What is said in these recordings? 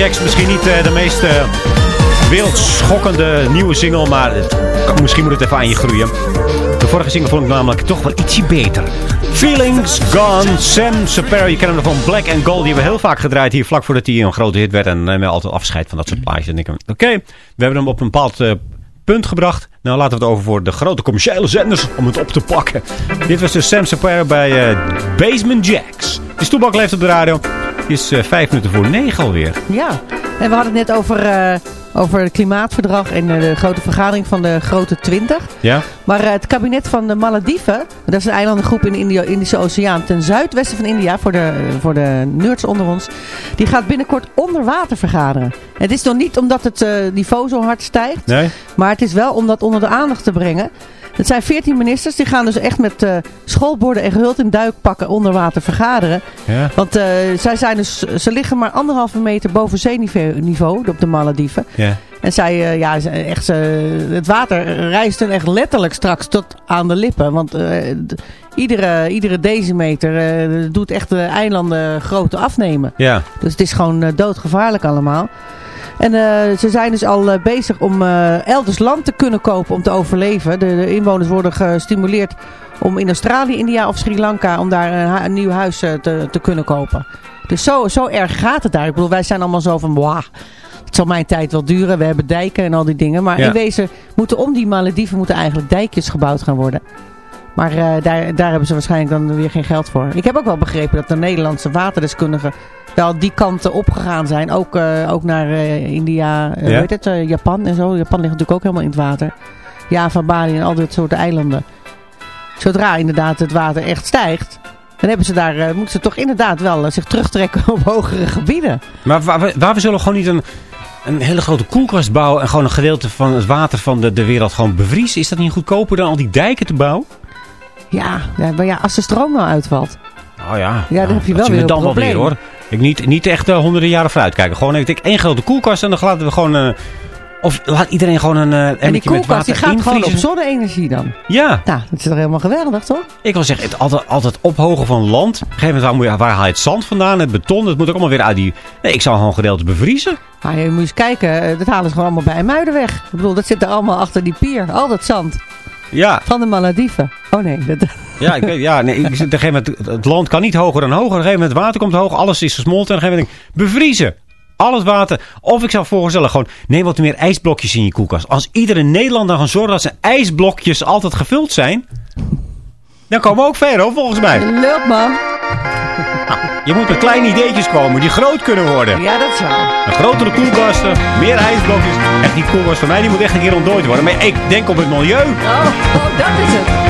Jacks. Misschien niet uh, de meest uh, wereldschokkende nieuwe single, maar misschien moet het even aan je groeien. De vorige single vond ik namelijk toch wel ietsje beter. Feelings Gone, Sam Sapero. Je kent hem van Black and Gold. Die hebben we heel vaak gedraaid hier vlak voordat hij een grote hit werd. En we altijd afscheid van dat soort plaatjes. En ik oké, we hebben hem op een bepaald punt gebracht. Nou, laten we het over voor de grote commerciële zenders om het op te pakken. Dit was dus Sam Sapero bij uh, Basement Jacks. De stoelbak leeft op de radio. Het is uh, vijf minuten voor negen alweer. Ja, en we hadden het net over over het klimaatverdrag en de grote vergadering van de grote 20. Ja. Maar het kabinet van de Malediven, dat is een eilandengroep in de Indische Oceaan ten zuidwesten van India, voor de, voor de nerds onder ons, die gaat binnenkort onder water vergaderen. Het is nog niet omdat het niveau zo hard stijgt, nee. maar het is wel om dat onder de aandacht te brengen. Het zijn veertien ministers. Die gaan dus echt met uh, schoolborden en gehuld in duikpakken onder water vergaderen. Ja. Want uh, zij zijn dus, ze liggen maar anderhalve meter boven zeeniveau op de Malediven. Ja. En zij, uh, ja, echt, het water rijst hun echt letterlijk straks tot aan de lippen. Want iedere, iedere decimeter doet echt de eilanden grote afnemen. Ja. Dus het is gewoon doodgevaarlijk allemaal. En uh, ze zijn dus al uh, bezig om uh, elders land te kunnen kopen om te overleven. De, de, inwoners worden gestimuleerd om in Australië, India of Sri Lanka... om daar een, een nieuw huis te, te kunnen kopen. Dus zo, zo erg gaat het daar. Ik bedoel, wij zijn allemaal zo van... Wow, het zal mijn tijd wel duren. We hebben dijken en al die dingen. Maar Ja. in wezen moeten om die Malediven moeten eigenlijk dijkjes gebouwd gaan worden. Maar uh, daar, daar hebben ze waarschijnlijk dan weer geen geld voor. Ik heb ook wel begrepen dat de Nederlandse waterdeskundigen wel die kanten opgegaan zijn. Ook, uh, ook naar uh, India, Ja. weet het, Japan en zo. Japan ligt natuurlijk ook helemaal in het water. Java, Bali en al dit soort eilanden. Zodra inderdaad het water echt stijgt... Dan hebben ze daar, moeten ze toch inderdaad wel zich terugtrekken op hogere gebieden. Maar waar, waar, waar we zullen gewoon niet een, een hele grote koelkast bouwen... en gewoon een gedeelte van het water van de, de wereld gewoon bevriezen? Is dat niet goedkoper dan al die dijken te bouwen? Ja, ja, maar ja, als de stroom nou uitvalt. Oh ja, Ja, dan heb je wel weer we dan een wel probleem. weer hoor. Ik niet, niet echt uh, honderden jaren vooruit kijken. Gewoon ik denk één grote koelkast en dan laten we gewoon... Uh, of laat iedereen gewoon een uh, En die emmertje met koelkast die gaat gewoon op zonne-energie dan. Ja, Nou, dat is toch helemaal geweldig, toch? ik wil zeggen, het altijd, altijd ophogen van land. Op een gegeven moment, waar, moet je- waar haal je het zand vandaan? Het beton, dat moet ook allemaal weer uit die... Nee, ik zou gewoon gedeelte bevriezen. Maar je moet eens kijken, eh, dat halen ze gewoon allemaal bij Muiden weg. Ik bedoel, dat zit er allemaal achter die pier. Al dat zand Ja, van de Malediven. Oh nee, dat, ja, ik weet, ja nee, ik, op een gegeven moment, het land kan niet hoger dan hoger. Op een gegeven moment, het water komt hoog, alles is gesmolten. En op een gegeven moment, denk ik, bevriezen. Al het water. Of ik zou voorstellen, gewoon neem wat meer ijsblokjes in je koelkast. Als iedere Nederlander gaan zorgen dat zijn ijsblokjes altijd gevuld zijn. Dan komen we ook ver hoor, volgens mij. lult man. Je moet met kleine ideetjes komen die groot kunnen worden. Ja, dat is waar. Een grotere koelkasten, meer ijsblokjes. Echt die koelkast van mij, die moet echt een keer ontdooid worden. Maar ik denk op het milieu. Oh, oh dat is het.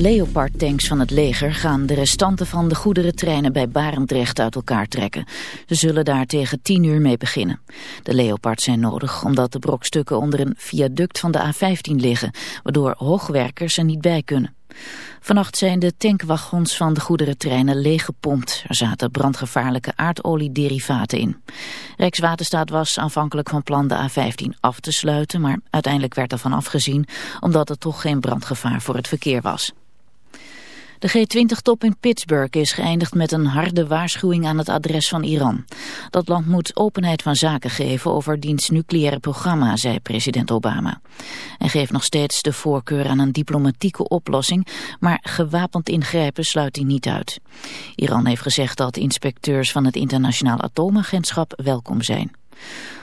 Leopard-tanks van het leger gaan de restanten van de goederentreinen bij Barendrecht uit elkaar trekken. Ze zullen daar tegen 10 uur mee beginnen. De Leopards zijn nodig omdat de brokstukken onder een viaduct van de A15 liggen, waardoor hoogwerkers er niet bij kunnen. Vannacht zijn de tankwagons van de goederentreinen leeggepompt. Er zaten brandgevaarlijke aardoliederivaten in. Rijkswaterstaat was aanvankelijk van plan de A15 af te sluiten, maar uiteindelijk werd ervan afgezien omdat er toch geen brandgevaar voor het verkeer was. De G20-top in Pittsburgh is geëindigd met een harde waarschuwing aan het adres van Iran. Dat land moet openheid van zaken geven over diens nucleaire programma, zei president Obama. Hij geeft nog steeds de voorkeur aan een diplomatieke oplossing, maar gewapend ingrijpen sluit hij niet uit. Iran heeft gezegd dat inspecteurs van het internationaal atoomagentschap welkom zijn.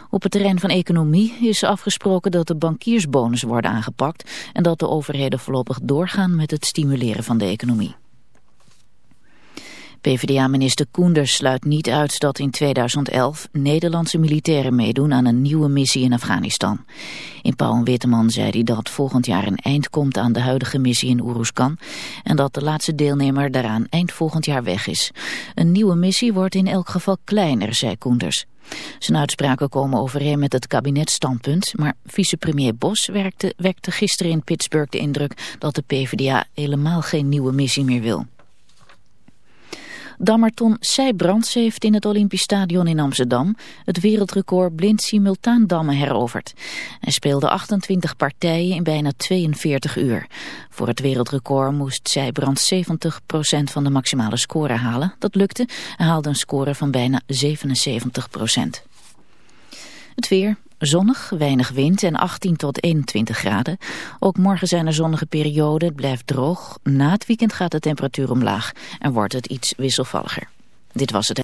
Op het terrein van economie is afgesproken dat de bankiersbonus worden aangepakt en dat de overheden voorlopig doorgaan met het stimuleren van de economie. PvdA-minister Koenders sluit niet uit dat in 2011 Nederlandse militairen meedoen aan een nieuwe missie in Afghanistan. In Paul Witteman zei hij dat volgend jaar een eind komt aan de huidige missie in Oeruzkan en dat de laatste deelnemer daaraan eind volgend jaar weg is. Een nieuwe missie wordt in elk geval kleiner, zei Koenders. Zijn uitspraken komen overeen met het kabinetstandpunt, maar vicepremier Bos werkte, wekte gisteren in Pittsburgh de indruk dat de PvdA helemaal geen nieuwe missie meer wil. Dammerton Seybrands heeft in het Olympisch Stadion in Amsterdam het wereldrecord blind simultaan dammen heroverd. Hij speelde 28 partijen in bijna 42 uur. Voor het wereldrecord moest Seybrands 70% van de maximale score halen. Dat lukte. Hij haalde een score van bijna 77%. Het weer, Zonnig, weinig wind en 18 tot 21 graden. Ook morgen zijn er zonnige perioden, het blijft droog. Na het weekend gaat de temperatuur omlaag en wordt het iets wisselvalliger. Dit was het.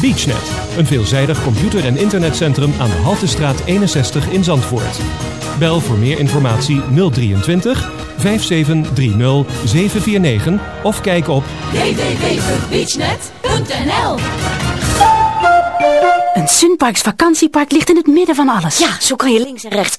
BeachNet, een veelzijdig computer- en internetcentrum aan de Haltestraat 61 in Zandvoort. Bel voor meer informatie 023 5730 749 of kijk op www.beachnet.nl Een Sunparks vakantiepark ligt in het midden van alles. Ja, zo kan je links en rechts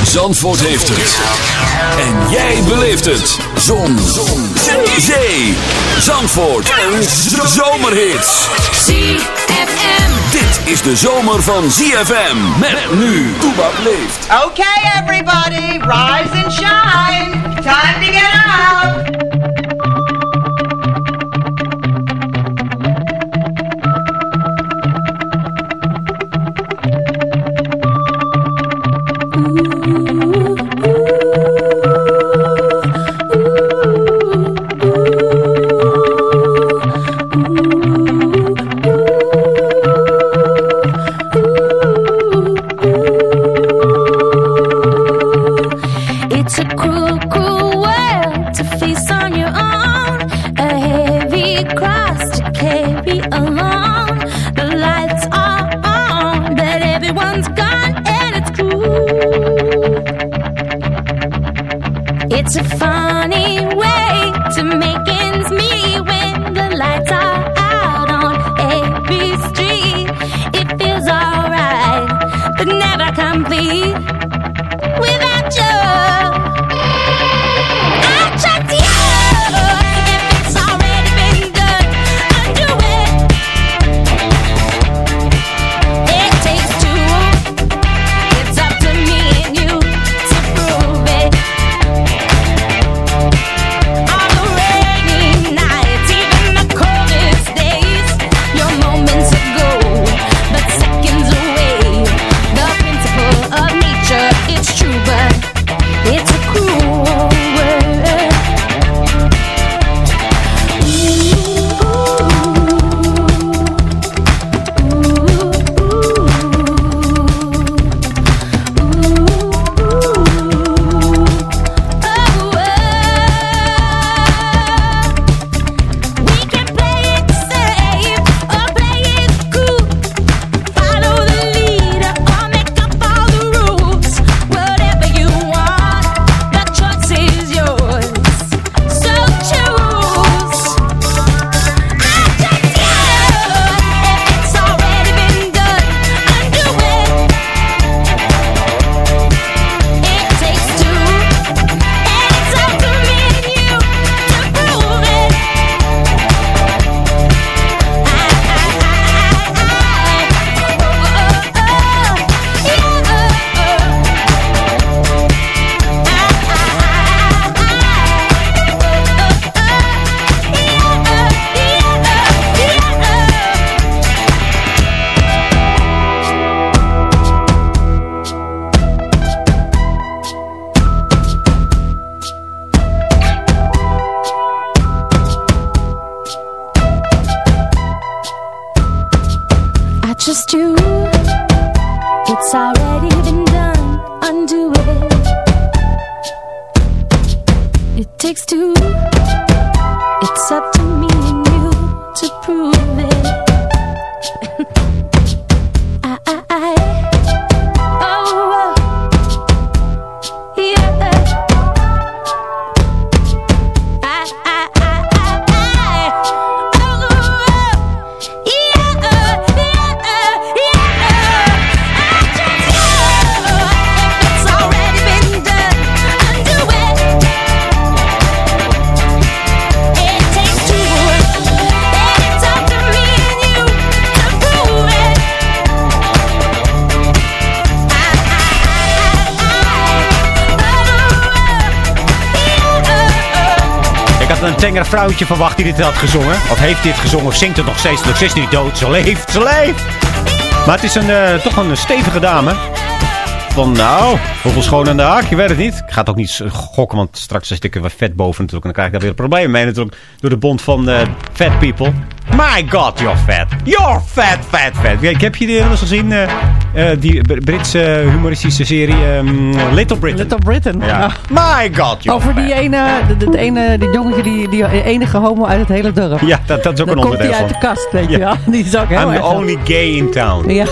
Zandvoort heeft het. En jij beleeft het. Zon. Zon. Zee. Zandvoort. Een zomerhit. ZFM. Dit is de zomer van ZFM. Met nu. Toebak leeft. Okay, everybody, rise and shine. Time to get up. Just you. It's already been done. Undo it. It takes two. It's up to me tenger vrouwtje verwacht die dit had gezongen. Of heeft dit gezongen of zingt het nog steeds. Nog steeds niet dood. Ze leeft, ze leeft. Maar het is een, eh, toch een stevige dame. Van nou, hoeveel schoon aan de haak? Je weet het niet. Ik ga het ook niet gokken, want straks zit ik er wat vet boven natuurlijk. En dan krijg ik daar weer problemen mee natuurlijk. Door de bond van eh, fat people. My god, you're fat. You're fat, fat, fat. Ik heb je die eens gezien? eh, eh, die Br- Britse humoristische serie ehm, Little Britain. Little Britain. Ja. My god, Over die ene, dat ene die jongetje, die, die enige homo uit het hele dorp. Ja, dat, dat is ook Dan een komt onderdeel hij uit van. de kast, weet je Ja. wel. Die is ook heel I'm the only gay in town. Ja,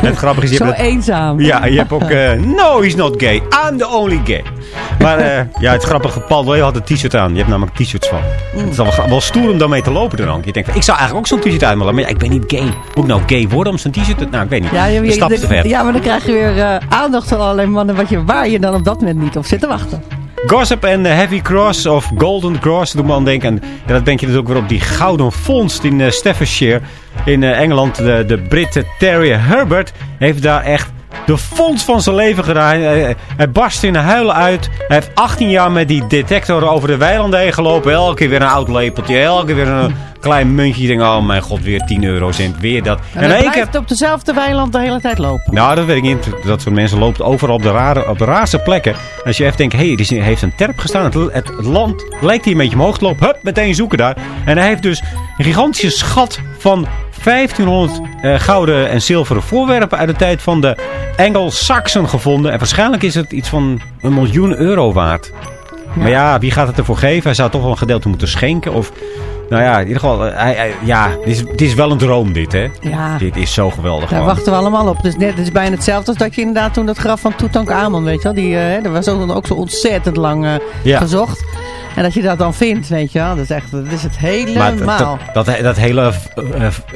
het grappige is, je zo hebt eenzaam. Ja, je hebt ook... eh, no, he's not gay. I'm the only gay. Maar eh, ja, het grappige, Paul Leeuw had een t-shirt aan. Je hebt namelijk t-shirts van. Het is wel, wel stoer om daarmee te lopen dan ook. Je denkt, ik zou eigenlijk ook zo'n t-shirt willen. Maar ja, ik ben niet gay. Moet ik nou gay worden om zo'n t-shirt te... Nou, ik weet niet. Ja, je, je- te ver. ja, maar dan krijg je weer eh, aandacht van allerlei mannen wat je, waar je dan op dat moment niet op zit te wachten. Gossip en Heavy Cross of Golden Cross doet me aan denken. En dat denk je dus ook weer op die gouden vondst in eh, Staffordshire in eh, Engeland. De, de Brit Terry Herbert heeft daar echt de vondst van zijn leven gedaan. Hij, hij barst in huilen uit. Hij heeft 18 jaar met die detector over de weilanden heen gelopen. Elke keer weer een oud lepeltje. Elke keer weer een klein muntje. Je denkt, oh mijn god, weer 10 eurocent. Weer dat. En, hij blijft keer- op dezelfde weiland de hele tijd lopen. nou, dat weet ik niet. Dat soort mensen lopen overal op de, rare, op de raarste plekken. Als je even denkt, hé, hey, er heeft een terp gestaan. Het, het, het land lijkt hier een beetje omhoog te lopen. Hup, meteen zoeken daar. En hij heeft dus een gigantische schat van 1500 eh, gouden en zilveren voorwerpen uit de tijd van de Engels-Saxen gevonden. En waarschijnlijk is het iets van een miljoen euro waard. Maar ja, wie gaat het ervoor geven? Hij zou toch wel een gedeelte moeten schenken. Of, nou ja, in ieder geval, eh, hij, hij- ja, het is, het is wel een droom dit, hè? Ja. Dit is zo geweldig. Daar gewoon. wachten we allemaal op. Dus net, het is bijna hetzelfde als dat je inderdaad toen dat graf van Tutankhamon, weet je wel. Die, dat was ook, ook zo ontzettend lang eh, Ja. gezocht. En dat je dat dan vindt, weet je wel. Dat is echt, dat is het helemaal. dat, dat, dat hele,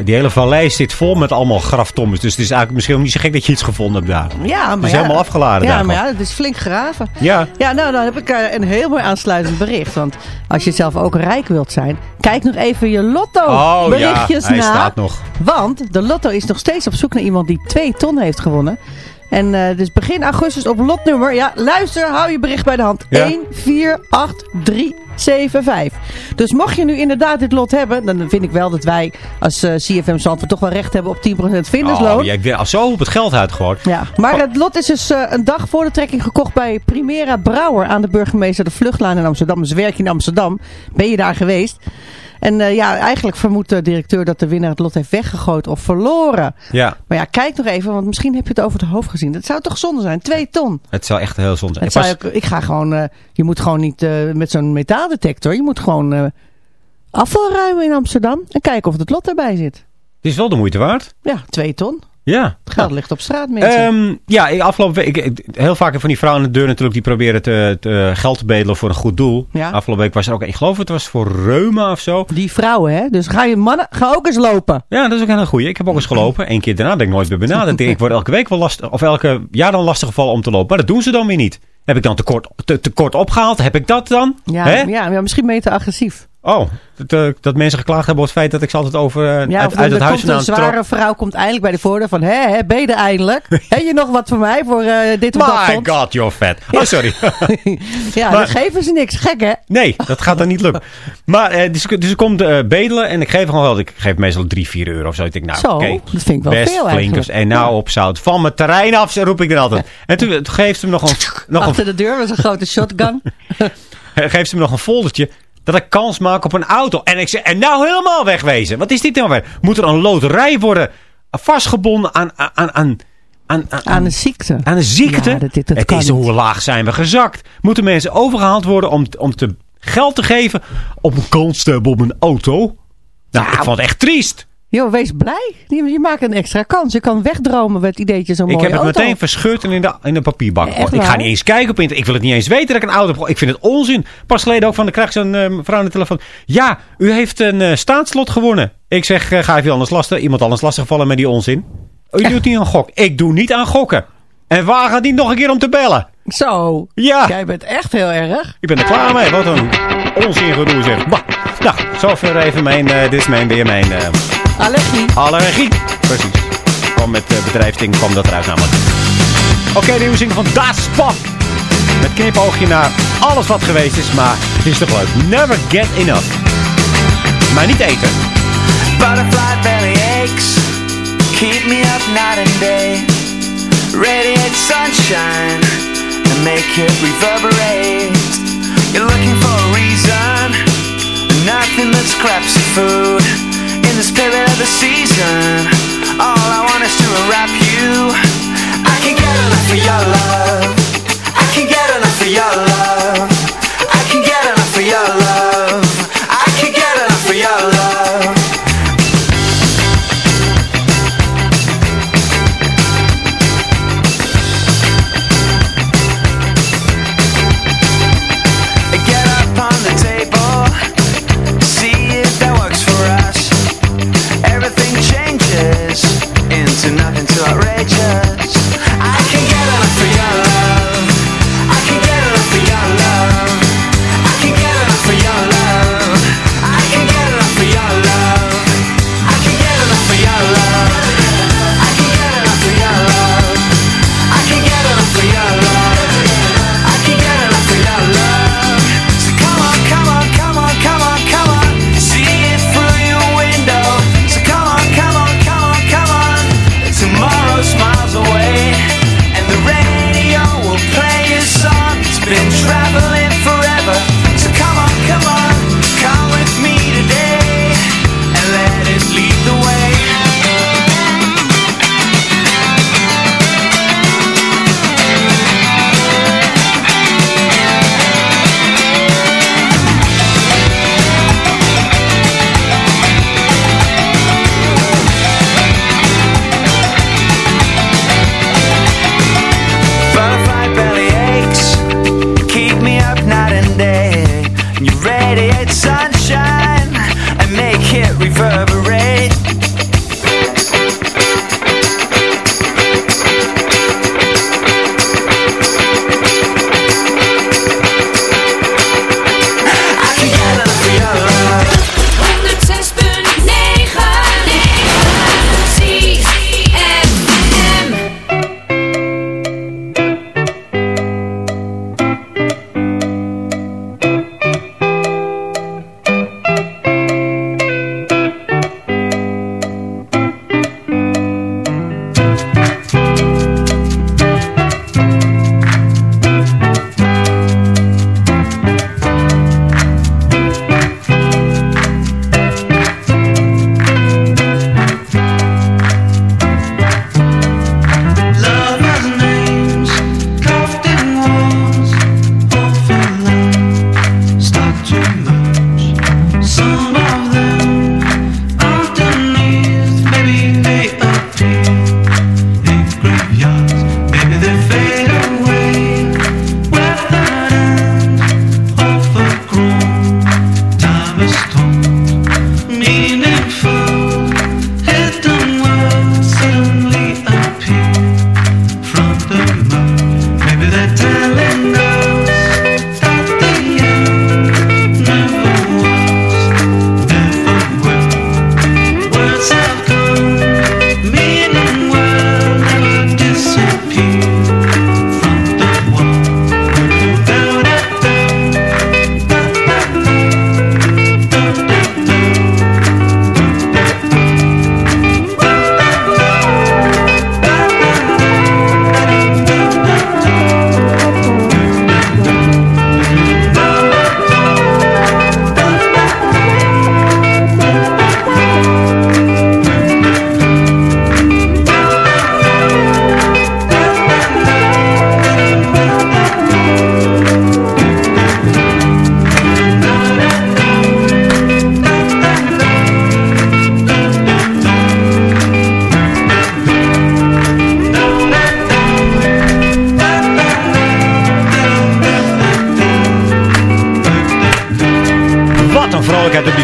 die hele vallei zit vol met allemaal graftombes. Dus het is eigenlijk misschien ook niet zo gek dat je iets gevonden hebt daar. ja, maar is ja, helemaal afgeladen Ja, daar maar gewoon. ja, het is flink graven. Ja. Ja, nou, dan heb ik een heel mooi aansluitend bericht. Want als je zelf ook rijk wilt zijn, kijk nog even je Oh lotto-berichtjes ja, hij na. staat nog. Want de lotto is nog steeds op zoek naar iemand die 2 ton heeft gewonnen. En eh, dus begin augustus op lotnummer. Ja, luister, hou je bericht bij de hand. Ja. 1, 4, 8, 3, 7, 5. Dus mocht je nu inderdaad dit lot hebben, dan vind ik wel dat wij als eh, CFM Zandvoort toch wel recht hebben op 10% vindersloon. Oh, jij wil al zo op het geld uitgegooid. Ja, maar het lot is dus eh, een dag voor de trekking gekocht bij Primera Brouwer aan de burgemeester de Vluchtlaan in Amsterdam. Dus werk je in Amsterdam. Ben je daar geweest? En eh, ja, eigenlijk vermoedt de directeur dat de winnaar het lot heeft weggegooid of verloren. Ja, Maar ja, kijk nog even, want misschien heb je het over het hoofd gezien. Dat zou toch zonde zijn? Twee ton. het zou echt heel zonde zijn. Het Ik zou ik ga gewoon, eh, je moet gewoon niet eh, met zo'n metaaldetector. Je moet gewoon afval ruimen in Amsterdam. En kijken of het lot erbij zit. Het is wel de moeite waard. Ja, twee ton. Ja. Het geld ligt op straat, mensen. Ehm, ja, ik- afgelopen week, ik- heel vaak van die vrouwen aan de deur natuurlijk, die proberen te, te geld te bedelen voor een goed doel. Ja. Afgelopen week was er ook, ik geloof het was voor reuma of zo. Die vrouwen, hè? Dus ga je mannen, ga ook eens lopen. Ja, dat is ook een goeie. Ik heb ook eens gelopen. Eén keer daarna ben ik nooit meer benaderd. Ik word elke week wel lastig, of elke jaar dan lastig gevallen om te lopen. Maar dat doen ze dan weer niet. Heb ik dan tekort, te, tekort opgehaald? Heb ik dat dan? Ja, ja, ja, misschien ben je te agressief. Oh, dat, eh, dat mensen geklaagd hebben over het feit dat ik ze altijd over eh, Ja, uit, er het huis een vandaan trok. zware vrouw komt eindelijk bij de voordeur van... Hé, hé, ben je er eindelijk? Heb je nog wat voor mij voor eh, dit of dat My god, you're fat. Oh, sorry. ja, Maar- dan geven ze niks. Gek, hè? Nee, dat gaat dan niet lukken. Maar eh, dus, dus ik kom bedelen en ik geef gewoon wel. Ik geef meestal 3, 4 euro of zo. Ik denk, nou, Zo, dat vind ik wel best veel flink. eigenlijk. En nou op zout. Van mijn terrein af, roep ik dan altijd. En toen, geeft ze me nog een, nog een Achter de deur was een grote shotgun. geeft ze me nog een foldertje. Dat ik kans maak op een auto. En ik zeg, en nou helemaal wegwezen. Wat is dit nou weer? Moet er een loterij worden vastgebonden aan, aan, aan, aan, aan, Aan een ziekte. aan een ziekte. Ja, dat- dit- dat het is hoe laag zijn we gezakt. Moeten mensen overgehaald worden om, om te geld te geven op een kans te hebben op een auto? Nou, ik vond het echt triest. Joh, wees blij. Je, maakt een extra kans. Je kan wegdromen met het ideetje zo'n Ik mooie heb het auto. meteen verscheurd en in de, in de papierbak. Echt ik ga niet eens kijken op internet. Ik wil het niet eens weten dat ik een auto heb. Ik vind het onzin. Pas geleden ook van de krijg zo'n eh, vrouw aan de telefoon. Ja, u heeft een eh, staatslot gewonnen. Ik zeg, eh, ga even anders lastig, iemand anders lastigvallen met die onzin. U doet niet aan gok. Ik doe niet aan gokken. En waar gaat die nog een keer om te bellen? Zo. Ja. Jij bent echt heel erg. Ik ben er klaar mee. Wat een onzin gedoe zeg. Bah. Nou, zover even mijn, dit is mijn, weer mijn Allergie. allergie. Precies. Kwam met uh, bedrijfsding kwam dat eruit namelijk. Oké, de nieuwe zin van Das Pop. Met knipoogje naar alles wat geweest is, maar het is toch leuk. Never get enough. Maar niet eten. Butterfly belly aches Keep me up night and day Radiate sunshine And make it reverberate You're looking for a reason Nothing but scraps of food In the spirit of the season. All I want is to wrap you. I can get enough of your love. I can get enough of your love. I can get enough of your love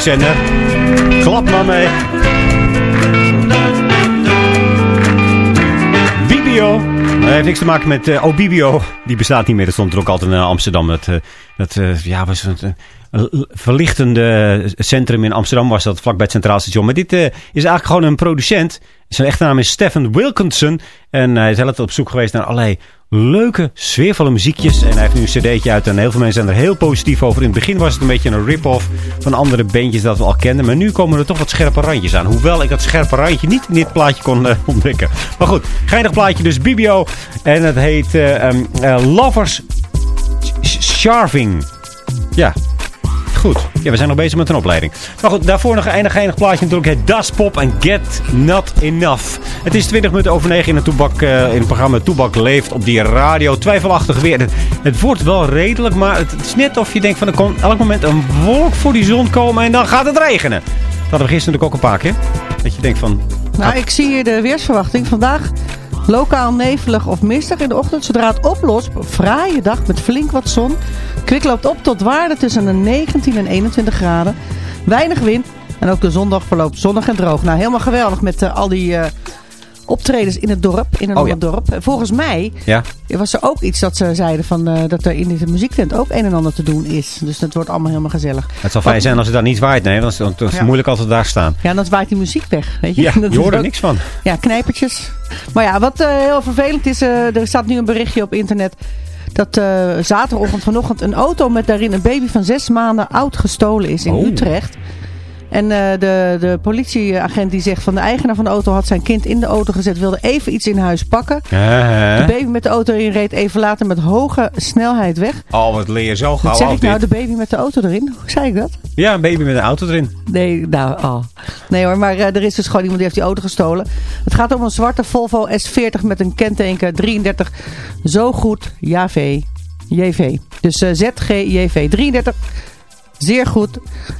zender. Klap maar mee. Bibio. Dat heeft niks te maken met... eh Bibio. Die bestaat niet meer. Dat stond er ook altijd in Amsterdam. Dat, eh, dat eh, ja, was een verlichtende centrum in Amsterdam was dat, vlakbij het Centraal Station. Maar dit eh, is eigenlijk gewoon een producent. Zijn echte naam is Stephen Wilkinson. En hij is altijd op zoek geweest naar allerlei leuke, sfeervolle muziekjes. En hij heeft nu een cd'tje uit en heel veel mensen zijn er heel positief over. In het begin was het een beetje een rip-off van andere bandjes dat we al kenden. Maar nu komen er toch wat scherpe randjes aan. Hoewel ik dat scherpe randje niet in dit plaatje kon eh, ontdekken. Maar goed, geinig plaatje dus Bibio. En het heet eh, ehm, eh, Lovers Sharving. Ja, Goed. Ja, we zijn nog bezig met een opleiding. Maar goed, daarvoor nog een eindig, eindig plaatje natuurlijk. Het Das Pop en Get Not Enough. Het is 20 minuten over 9 in het, toebak, eh, in het programma Toebak Leeft op die radio. Twijfelachtig weer. Het, het wordt wel redelijk, maar het, is net of je denkt van er komt elk moment een wolk voor die zon komen en dan gaat het regenen. Dat hadden we gisteren natuurlijk ook een paar keer. Dat je denkt van... Nou, ik zie hier de weersverwachting. Vandaag lokaal nevelig of mistig in de ochtend. Zodra het oplost, fraaie dag met flink wat zon. Kwik loopt op tot waarde tussen de 19 en 21 graden. Weinig wind. En ook de zondag verloopt zonnig en droog. Nou, helemaal geweldig met eh, al die eh, optredens in het dorp. In een Oh, ja. ander dorp. En Volgens mij Ja, was er ook iets dat ze zeiden van, eh, dat er in deze muziektent ook een en ander te doen is. Dus dat wordt allemaal helemaal gezellig. het zal fijn zijn als het daar niet waait. Nee, want het is moeilijk als we daar staan. Ja, dan zwaait die muziek weg. Weet je? Ja, Dat je hoort er ook- niks van. Ja, knijpertjes. Maar ja, wat eh, heel vervelend is, eh, er staat nu een berichtje op internet dat eh, zaterdagochtend vanochtend een auto met daarin een baby van zes maanden oud gestolen is in Oh. Utrecht. En eh, de, de politieagent die zegt van de eigenaar van de auto had zijn kind in de auto gezet, wilde even iets in huis pakken. De baby met de auto erin reed even later met hoge snelheid weg. Oh, wat leer je zo gauw Wat zeg ik nou, de baby met de auto erin? Hoe zei ik dat? Ja, een baby met een auto erin. Nee, nou, oh. Nee hoor, maar eh, er is dus gewoon iemand die heeft die auto gestolen. Het gaat om een zwarte Volvo S40 met een kenteken 33. Zo goed, JV. JV. Dus eh, ZGJV 33. Zeer goed.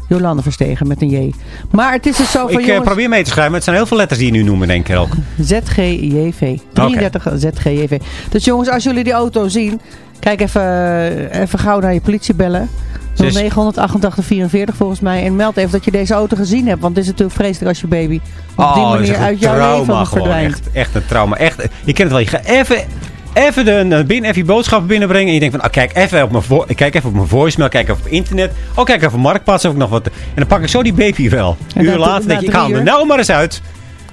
Jolande Verstegen met een J. Maar het is dus zo van Ik eh, jongens... probeer mee te schrijven, maar het zijn heel veel letters die je nu noemen, denk ik ook. ZGJV. 33 ZGJV. Dus jongens, als jullie die auto zien, kijk even, even gauw naar je politie bellen. Zes- 0988 44 volgens mij. En meld even dat je deze auto gezien hebt. Want het is natuurlijk vreselijk als je baby op die Oh, manier uit jouw leven verdwijnt. Echt, echt een trauma. Echt, je kent het wel. Je gaat even, even de, naar binnen, even je boodschappen binnenbrengen. En je denkt van, ah, kijk, even op mijn kijk even op mijn voicemail. Kijk even op internet. Oh, kijk even op Marktplaats of ik nog wat. En dan pak ik zo die baby wel. En Uur later denk je, ik haal hem er nou maar eens uit.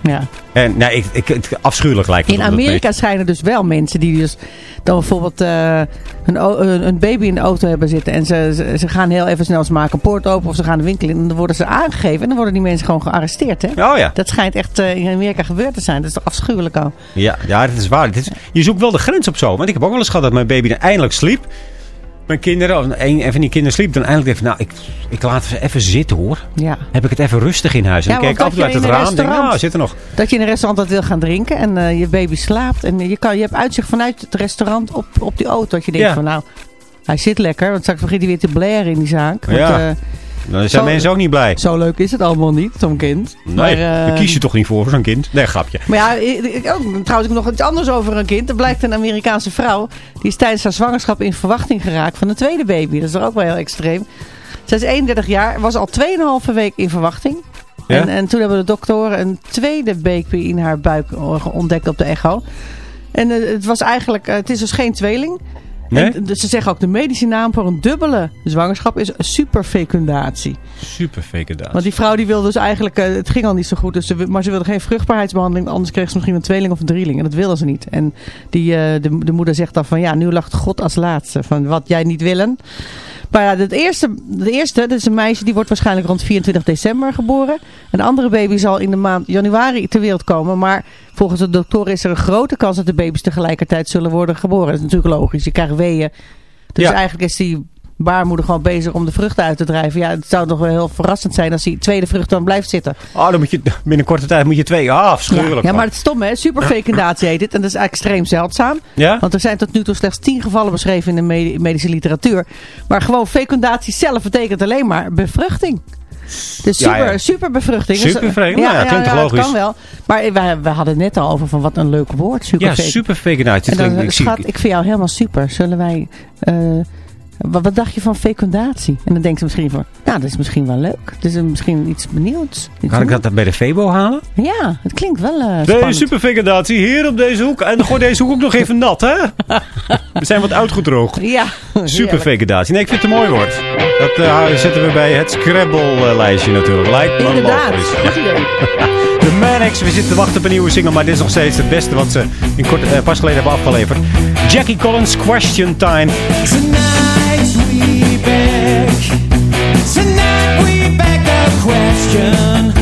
Ja. En nee, ik, ik, het, afschuwelijk lijkt het In Amerika schijnen dus wel mensen die dus dan bijvoorbeeld eh, een, een baby in de auto hebben zitten. En ze, ze, ze gaan heel even snel, ze maken een poort open of ze gaan de winkel in. En dan worden ze aangegeven en dan worden die mensen gewoon gearresteerd. Hè? Oh ja. Dat schijnt echt eh, in Amerika gebeurd te zijn. Dat is toch afschuwelijk al. Ja, ja, dat is waar. Dit is, je zoekt wel de grens op zo. Want ik heb ook wel eens gehad dat mijn baby dan eindelijk sliep. Mijn kinderen, of een, een van die kinderen sliep. Dan eindelijk even, nou, ik, ik laat ze even zitten hoor. Ja. Heb ik het even rustig in huis. En Ja, ik kijk want af en toe uit het raam. Denk, nou, zit er nog. Dat je in een restaurant wat wil gaan drinken en eh, je baby slaapt. En je, kan, je hebt uitzicht vanuit het restaurant op, op die auto. Dat je denkt Ja. van nou, hij zit lekker. Want straks begint hij weer te blaren in die zaak. Want, Ja. eh, Dan zijn Zo- mensen ook niet blij. zo leuk is het allemaal niet, zo'n kind. Nee, maar, eh, daar kies je toch niet voor, voor zo'n kind? Nee, grapje. Maar ja, ik, ik- ook, trouwens nog iets anders over een kind. Er blijkt een Amerikaanse vrouw. Die is tijdens haar zwangerschap in verwachting geraakt van een tweede baby. Dat is toch ook wel heel extreem. Zij is 31 jaar, was al 2,5 week in verwachting. Ja? En, en toen hebben de doktoren een tweede baby in haar buik ontdekt op de echo. En eh, het was eigenlijk, eh, het is dus geen tweeling. Nee? En, ze zeggen ook de medische naam voor een dubbele zwangerschap is superfecundatie. Super fake daad. Want die vrouw die wilde dus eigenlijk, eh, het ging al niet zo goed, dus ze, maar ze wilde geen vruchtbaarheidsbehandeling, anders kreeg ze misschien een tweeling of een drieling. En dat wilde ze niet. En die, eh, de, de moeder zegt dan van ja, nu lag God als laatste, van wat jij niet willen. Maar ja, het eerste, de eerste, dat is een meisje, die wordt waarschijnlijk rond 24 december geboren. Een andere baby zal in de maand januari ter wereld komen. Maar volgens de dokter is er een grote kans dat de baby's tegelijkertijd zullen worden geboren. Dat is natuurlijk logisch, je krijgt weeën. Dus Ja. eigenlijk is die baarmoeder gewoon bezig om de vruchten uit te drijven. Ja, het zou nog wel heel verrassend zijn als die tweede vrucht dan blijft zitten. Oh, dan moet je binnen korte tijd moet je twee. Ah, afschuwelijk. Ja, maar het is stom hè. Superfecundatie heet het. En dat is extreem zeldzaam. Ja? Want er zijn tot nu toe slechts tien gevallen beschreven in de medi- medische literatuur. Maar gewoon fecundatie zelf betekent alleen maar bevruchting. Dus Ja, super, ja. super bevruchting. Dus, Supervreemd, nou ja, klinkt toch logisch. kan wel. Maar we, we hadden het net al over van wat een leuk woord. ja, Superfecundatie. super fake daad. En schat, ik vind jou helemaal super. Zullen wij eh, Wat, wat dacht je van fecundatie? En dan denkt ze misschien van, nou, dat is misschien wel leuk. Dat is misschien iets benieuwds. Iets Kan ik dat dan bij de Febo halen? Ja, het klinkt wel eh De spannend. superfecundatie hier op deze hoek. En gooi deze hoek ook nog even nat, hè? We zijn wat uitgedroogd. Ja, Superfecundatie. Nee, ik vind het een mooi woord. Dat eh, zetten we bij het Scrabble-lijstje natuurlijk. Lijkt me Inderdaad. logisch. Goed idee. De Manics, we zitten te wachten op een nieuwe single, maar dit is nog steeds het beste wat ze in kort, eh, pas geleden hebben afgeleverd. Jackie Collins, Question Time. Tonight we beg. Tonight we beg the question.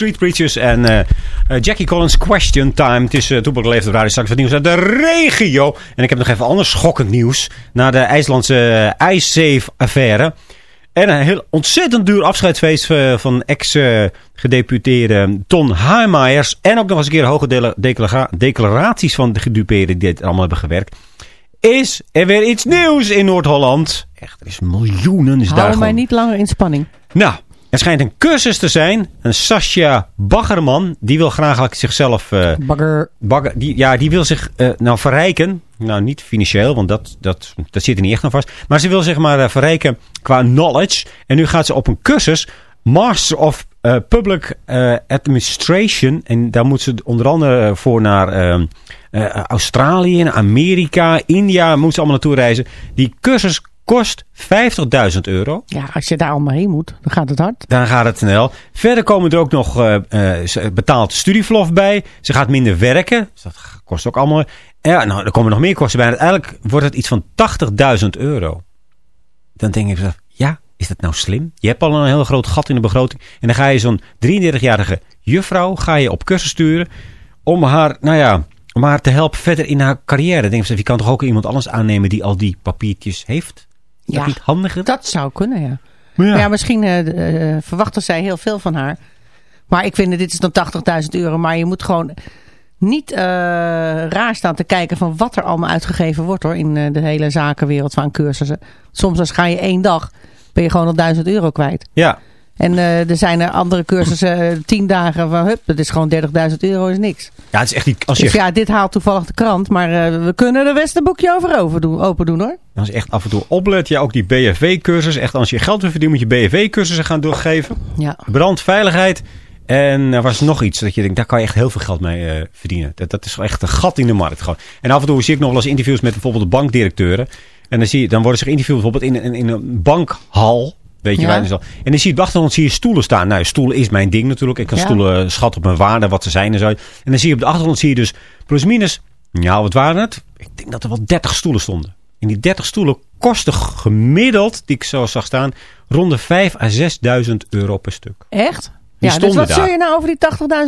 Street Preachers en eh, eh, Jackie Collins Question Time. Het is uh, Toepak Leeft op Radio straks wat nieuws uit de regio. En ik heb nog even ander schokkend nieuws. Na de IJslandse uh, IJssafe-affaire. En een heel ontzettend duur afscheidsfeest eh, van ex-gedeputeerde Ton Haimeyers. En ook nog eens een keer hoge declaraties van de gedupeerden die dit allemaal hebben gewerkt. Is er weer iets nieuws in Noord-Holland? Echt, er is miljoenen. Is daar Hou gewoon... mij niet langer in spanning. Nou, er schijnt een cursus te zijn. Een Sascha Baggerman. Die wil graag zichzelf... eh, Bagger. bagger, die, ja, die wil zich eh, nou verrijken. Nou, niet financieel, want dat, dat, dat zit er niet echt aan vast. Maar ze wil zich maar eh, verrijken qua knowledge. En nu gaat ze op een cursus. Master of Public Administration. En daar moet ze onder andere voor naar eh, eh, Australië, Amerika, India. Moet ze allemaal naartoe reizen. Die cursus kost 50.000 euro. Ja, als je daar allemaal heen moet, dan gaat het hard. Dan gaat het snel. Verder komen er ook nog eh, eh, ze- betaald studieverlof bij. Ze gaat minder werken. Dus dat kost ook allemaal. Ja, nou, er komen nog meer kosten bij. Uiteindelijk wordt het iets van 80.000 euro. Dan denk ik zelf, ja, is dat nou slim? Je hebt al een heel groot gat in de begroting. En dan ga je zo'n 33-jarige juffrouw ga je op cursus sturen. Om haar, nou ja, om haar te helpen verder in haar carrière. Dan denk ik, je kan toch ook iemand anders aannemen die al die papiertjes heeft? Dat Ja. niet handiger? Dat zou kunnen, ja. Maar ja. Maar ja, misschien eh, eh, verwachten zij heel veel van haar. Maar ik vind, dit is dan 80.000 euro. Maar je moet gewoon niet eh, raar staan te kijken van wat er allemaal uitgegeven wordt hoor. In de hele zakenwereld van cursussen. Soms als ga je één dag, ben je gewoon al 1000 euro kwijt. Ja. En eh, er zijn er andere cursussen, eh, 10 dagen van hup, dat is gewoon 30.000 euro is niks. Ja, het is echt niet... Als je Dus ja, dit haalt toevallig de krant. Maar eh, we kunnen er best een boekje over open doen, open doen hoor. Als je echt af en toe oplet, ja, ook die BFW-cursus. Echt, als je geld wil verdienen, moet je BFW-cursussen gaan doorgeven. Ja. Brandveiligheid. En er was nog iets dat je denkt, daar kan je echt heel veel geld mee verdienen. Dat, dat is wel echt een gat in de markt gewoon. En af en toe zie ik nog wel eens interviews met bijvoorbeeld de bankdirecteuren. En dan, zie je, dan worden ze geïnterviewd bijvoorbeeld in, in, in een bankhal. Weet je Ja. zo. En dan zie je op de achtergrond zie je stoelen staan. Nou, stoelen is mijn ding natuurlijk. Ik kan Ja. stoelen schatten op mijn waarde, wat ze zijn en zo. En dan zie je op de achtergrond zie je dus plus minus. Ja, wat waren het? Ik denk dat er wel 30 stoelen stonden. En die 30 stoelen kosten gemiddeld, die ik zo zag staan, rond de 5 à 6.000 euro per stuk. Echt? Die ja, dus wat daar. zul je nou over die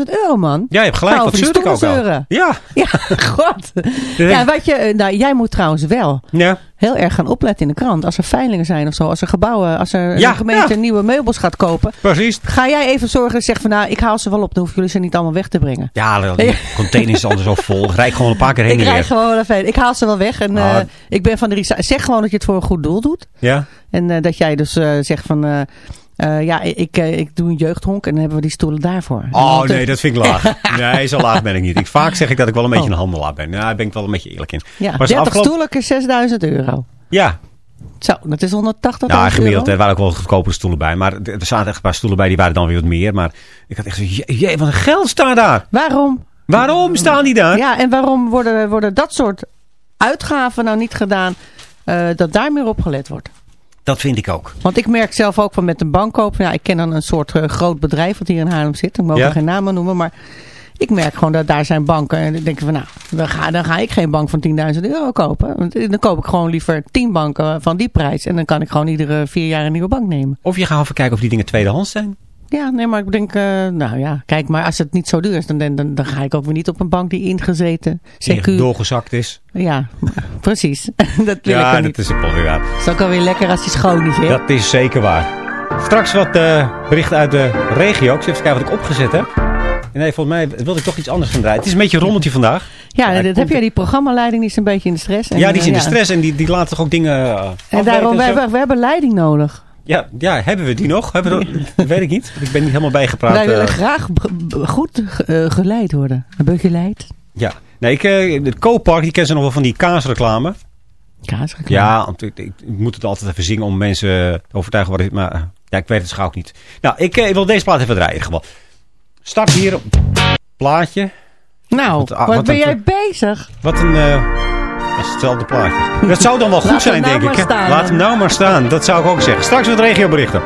80.000 euro, man? Ja, je hebt gelijk, Nou, wat ik ook al. Ja. Ja, god. Ja, wat je, eh, nou, jij moet trouwens wel Ja. heel erg gaan opletten in de krant. Als er veilingen zijn of zo. Als er gebouwen, als er Ja, een gemeente ja. nieuwe meubels gaat kopen. Precies. Ga jij even zorgen en zeggen van nou, ik haal ze wel op. Dan hoeven jullie ze niet allemaal weg te brengen. Ja, de container is altijd zo vol. Ik rijd gewoon een paar keer heen Ik rijd gewoon even. Ik haal ze wel weg. En Ah. eh, ik ben van de. Zeg gewoon dat je het voor een goed doel doet. Ja? En eh, dat jij dus zegt van... eh, ja, ik, eh, ik doe een jeugdhonk en dan hebben we die stoelen daarvoor. Oh eh, nee, dat vind ik laag. Nee, zo laag ben ik niet. Ik, vaak zeg ik dat ik wel een beetje Oh. een handelaar ben. Ja, daar ben ik wel een beetje eerlijk in. Ja, Maar ze 30 afgelopen- stoelen keer 6000 euro. Ja, Zo, dat is 180 nou, euro. gemiddeld. Er waren ook wel goedkopere stoelen bij. Maar er zaten echt een paar stoelen bij, die waren dan weer wat meer. Maar ik had echt zo, jee, jee, wat een geld staat daar. Waarom? Waarom staan die daar? Ja, en waarom worden, worden dat soort uitgaven nou niet gedaan... dat daar meer op gelet wordt? Dat vind ik ook. Want ik merk zelf ook van met een bank kopen. Ja, ik ken dan een soort eh, groot bedrijf wat hier in Haarlem zit. Ik mag Ja. geen namen noemen, maar ik merk gewoon dat daar zijn banken. En dan denk ik van nou, dan ga, dan ga ik geen bank van 10.000 euro kopen. Want dan koop ik gewoon liever 10 banken van die prijs. En dan kan ik gewoon iedere vier jaar een nieuwe bank nemen. Of je gaat even kijken of die dingen tweedehands zijn. Ja, nee, maar ik denk, eh, nou ja, kijk, maar als het niet zo duur is, dan, dan, dan ga ik ook weer niet op een bank die ingezeten, Die CQ. doorgezakt is. Ja, precies. dat wil ik Ja, ook dat niet. is ook wel weer waar. Het is ook alweer lekker als die schoon is, hè? Dat is zeker waar. Straks wat eh, berichten uit de regio. Ik zal even kijken wat ik opgezet heb. Nee, volgens mij wilde ik toch iets anders gaan draaien. Het is een beetje een rommeltje vandaag. Ja, dat heb jij die programmaleiding, die is een beetje in de stress. En, ja, die is in eh, de stress en die, die laat toch ook dingen uh, En daarom, we hebben, we hebben leiding nodig. Ja, ja, hebben we die nog? Hebben we dat- weet ik niet. Ik ben niet helemaal bijgepraat. Wij willen eh. graag goed eh, geleid worden. Begeleid. ja. Nee, ik, eh, het Co-Park, die kennen ze nog wel van die kaasreclame. Kaasreclame? Ja, want ik, ik, ik moet het altijd even zingen om mensen te overtuigen. Wat het, maar eh, ja, ik weet het schaal ook niet. Nou, ik, eh, ik wil deze plaat even draaien in ieder geval. Start hier op plaatje. Nou, Wat- wat, ah, wat ben jij bezig? Wat een... eh, dat is hetzelfde plaatje. Dat zou dan wel goed Laat zijn, nou denk ik. staan, Laat hem nou maar staan. Dat zou ik ook zeggen. Straks wat regioberichten.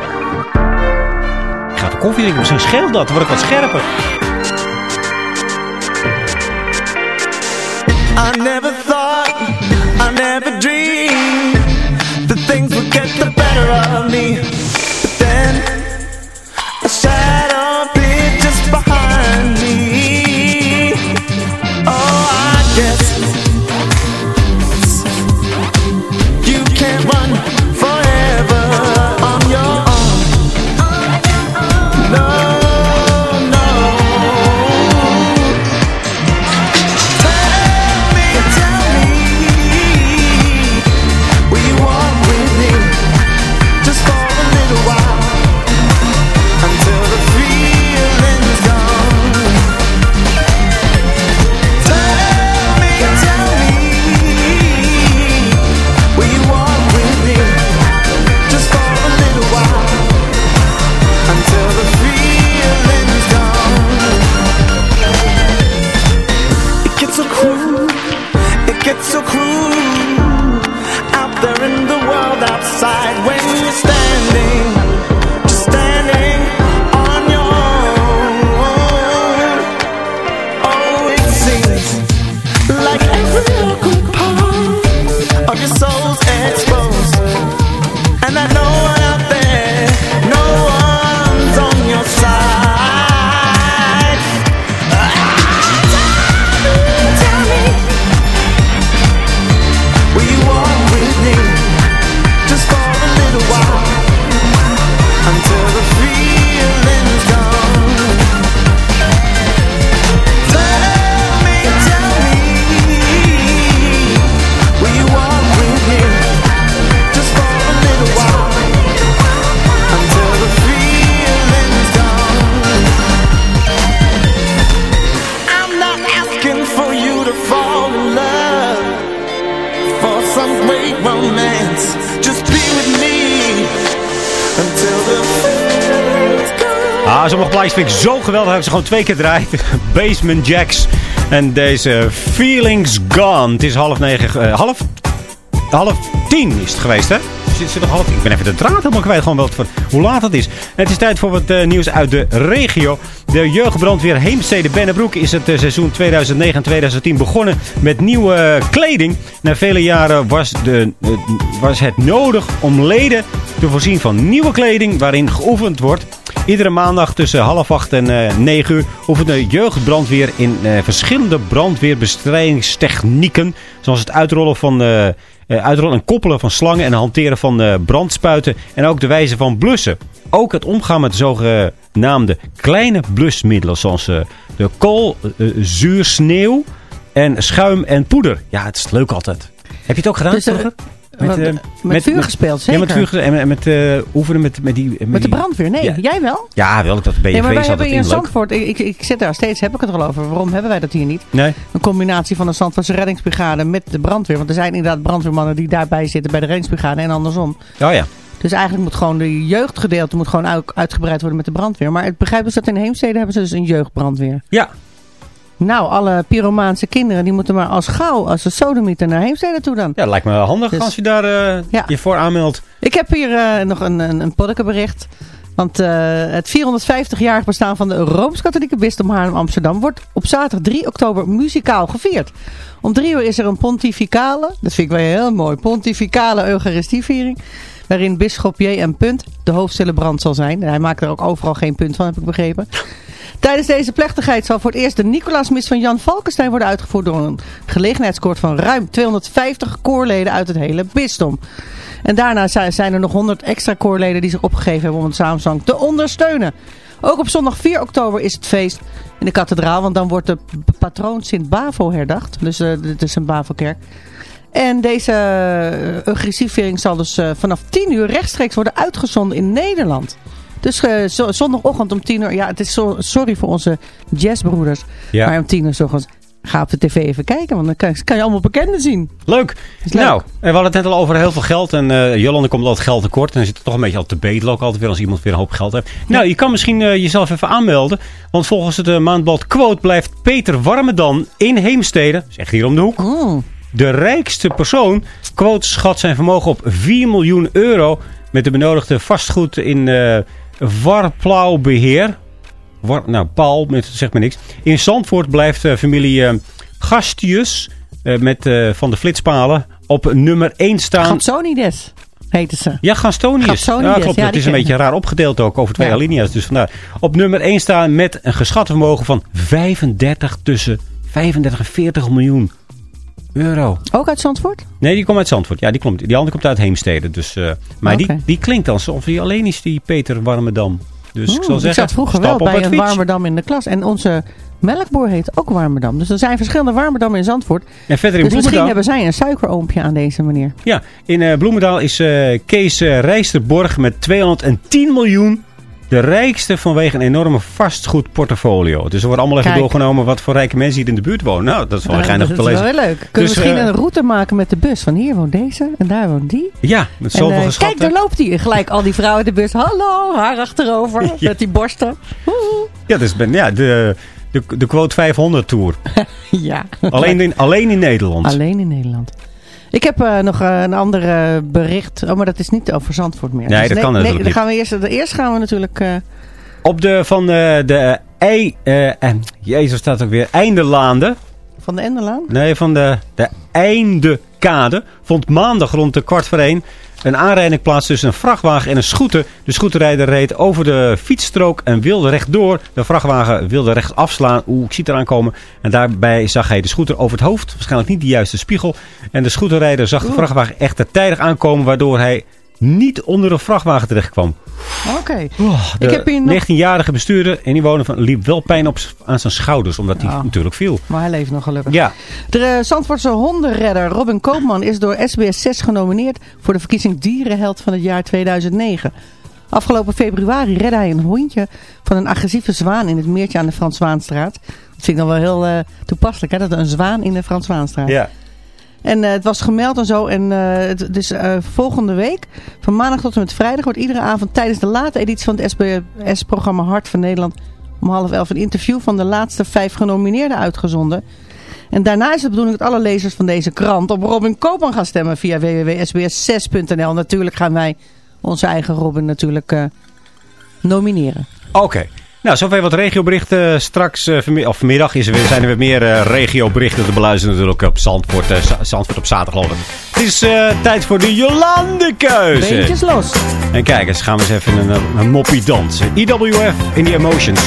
Ik ga even koffie drinken. Misschien scheelt dat. Dan word ik wat scherper. I never thought, I never dreamed that things would get the better of me. But then ik zo geweldig. Ik ze gewoon twee keer draait. Basement Jacks. En deze Feelings Gone. Het is half negen. eh, half half tien is het geweest, hè? Zit, zit nog half. Ik ben even de draad helemaal kwijt. Gewoon wat, van hoe laat het is. Het is tijd voor wat eh, nieuws uit de regio. De jeugdbrandweer Heemstede Bennebroek is het eh, seizoen 2009-2010 begonnen met nieuwe kleding. Na vele jaren was, de, was het nodig om leden te voorzien van nieuwe kleding waarin geoefend wordt. Iedere maandag tussen half acht en eh 9 uur oefent de jeugdbrandweer in eh, verschillende brandweerbestrijdingstechnieken. Zoals het uitrollen, van, eh, uitrollen en koppelen van slangen en hanteren van brandspuiten. En ook de wijze van blussen. Ook het omgaan met de zogenaamde kleine blusmiddelen. Zoals de kool, eh, zuur, sneeuw en schuim en poeder. Ja, het is leuk altijd. Heb je het ook gedaan? Dus, eh, wat- met vuur gespeeld, Ja, met zeker. vuur gespeeld. En met eh, oefenen met, met die... Met, de brandweer? Nee, Ja. jij wel? Ja, wel. Dat ben je Nee, maar wij hebben in. Zandvoort, ik, ik, ik zit daar steeds, heb ik het er al over. Waarom hebben wij dat hier niet? Nee. Een combinatie van de Zandvoortse reddingsbrigade met de brandweer. Want er zijn inderdaad brandweermannen die daarbij zitten bij de reddingsbrigade en andersom. Oh ja. Dus eigenlijk moet gewoon de jeugdgedeelte moet gewoon uit- uitgebreid worden met de brandweer. Maar ik begrijp dus dat in Heemstede hebben ze dus een jeugdbrandweer. Ja. Nou, alle pyromaanse kinderen die moeten maar als gauw, als een sodemieter naar Heemstede toe dan. Ja, lijkt me handig Dus- als je daar eh, Ja. je voor aanmeldt. Ik heb hier eh, nog een, een, een podcastenbericht. Want eh, het 450-jarig bestaan van de Rooms-Katholieke Bisdom Haarlem-Amsterdam wordt op zaterdag 3 oktober muzikaal gevierd. Om drie uur is er een pontificale, dat vind ik wel heel mooi, pontificale eucharistieviering. Waarin bisschop J.M. Punt de hoofdcelebrant zal zijn. Hij maakt er ook overal geen punt van, heb ik begrepen. Tijdens deze plechtigheid zal voor het eerst de Nicolaasmis van Jan Valkenstein worden uitgevoerd door een gelegenheidskoord van ruim 250 koorleden uit het hele bisdom. En daarna zi- zijn er nog 100 extra koorleden die zich opgegeven hebben om het samenzang te ondersteunen. Ook op zondag 4 oktober is het feest in de kathedraal, want dan wordt de patroon Sint Bavo herdacht. Dus eh, de, de Sint Bavo-kerk. En deze uh, Eucharistievering zal dus eh, vanaf 10 uur rechtstreeks worden uitgezonden in Nederland. Dus eh, zo- zondagochtend om 10 uur. Ja, het is zo, sorry voor onze jazzbroeders. Ja. Maar om 10 uur 's ochtends ga op de tv even kijken. Want dan kan, kan je allemaal bekenden zien. Leuk. Nou, we hadden het net al over heel veel geld. En eh Jolande komt altijd geld tekort. En dan zit er toch een beetje al te bedelen ook altijd weer als iemand weer een hoop geld heeft. Nou, je kan misschien eh, jezelf even aanmelden. Want volgens het eh, maandblad Quote blijft Peter Warmedam in Heemstede. Dat is echt hier om de hoek. Oh. De rijkste persoon. Quote schat zijn vermogen op 4 miljoen euro. Met de benodigde vastgoed in Warplauwbeheer. War, nou, Paul, met, zegt me niks. In Zandvoort blijft eh, familie eh, Gastius eh, met, van de flitspalen op nummer 1 staan. Gatsonides heten ze. Ja, Gastonius. Gastonius, Ja, klopt. ja, is een beetje raar opgedeeld ook over twee Ja. alinea's. Dus vandaar. Op nummer 1 staan met een geschat vermogen van 35 tussen 35 en 40 miljoen euro. Ook uit Zandvoort? Nee, die komt uit Zandvoort. Ja, die, komt, die andere komt uit Heemstede. Dus, eh, maar die, die klinkt alsof hij alleen is, die Peter Warmedam. Dus ik zal zeggen, zat vroeger stap wel op bij een fiets. Warmerdam in de klas. En onze melkboer heet ook Warmerdam. Dus er zijn verschillende Warmerdammen in Zandvoort. En verder in dus misschien hebben zij een suikeroompje aan deze manier. Ja, in eh, Bloemendaal is eh, Kees eh, Rijsterborg met 210 miljoen de rijkste vanwege een enorme vastgoedportfolio. Dus er wordt allemaal even Kijk. doorgenomen wat voor rijke mensen hier in de buurt wonen. Nou, dat is wel Nou, geinig om dat te is lezen. wel leuk. Kunnen Dus, we misschien eh, een route maken met de bus. Van hier woont deze en daar woont die. Ja, met En, zoveel eh, geschatten. kijk, daar loopt hij. Gelijk al die vrouwen in de bus. Hallo, haar achterover. Ja. Met die borsten. Woehoe. Ja, dus ben, ja, de, de, de Quote 500 Tour. Ja. Alleen in, alleen in Nederland. Alleen in Nederland. Ik heb eh, nog eh, een ander eh, bericht. Oh, maar dat is niet over Zandvoort meer. Nee, dat kan nee, natuurlijk dan gaan we eerst, eerst gaan we natuurlijk... Op de van de ei... eh, eh, Jezus, staat ook weer. Eindelaande. van de Enderlaan. Nee, van de, de Eindekade. Vond maandag rond de kwart voor één een aanrijding plaats tussen een vrachtwagen en een scooter. De scooterrijder reed over de fietsstrook en wilde rechtdoor. De vrachtwagen wilde recht afslaan. Oeh, ik zie het eraan komen. En daarbij zag hij de scooter over het hoofd. Waarschijnlijk niet de juiste spiegel. En de scooterrijder zag de vrachtwagen echter tijdig aankomen. Waardoor hij niet onder de vrachtwagen terecht kwam. Oké. De Ik heb hier nog... 19-jarige bestuurder en inwoner van liep wel pijn op, aan zijn schouders. Omdat hij natuurlijk viel. Maar hij leeft nog gelukkig. Ja. De eh, Zandvoortse hondenredder Robin Koopman is door SBS 6 genomineerd voor de verkiezing Dierenheld van het jaar 2009. Afgelopen februari redde hij een hondje van een agressieve zwaan in het meertje aan de Frans Zwaanstraat. Dat vind ik dan wel heel eh, toepasselijk, hè? dat een zwaan in de Frans Zwaanstraat. Ja. En eh, het was gemeld en zo. En eh, het, dus eh, volgende week, van maandag tot en met vrijdag, wordt iedere avond tijdens de late editie van het SBS-programma Hart van Nederland om half elf een interview van de laatste vijf genomineerden uitgezonden. En daarna is het bedoeling dat alle lezers van deze krant op Robin Koopman gaan stemmen via www.sbs6.nl. Natuurlijk gaan wij onze eigen Robin natuurlijk nomineren. Oké. Nou, zover wat regioberichten. Straks, eh, of vanmiddag, is er weer, zijn er weer meer eh, regioberichten te beluisteren natuurlijk op Zandvoort, eh, Zandvoort op zaterdag geloof ik. Het is tijd voor de Jolande-keuze. Beentjes los. En kijk eens, gaan we eens even een, een moppie dansen. IWF in the Emotions.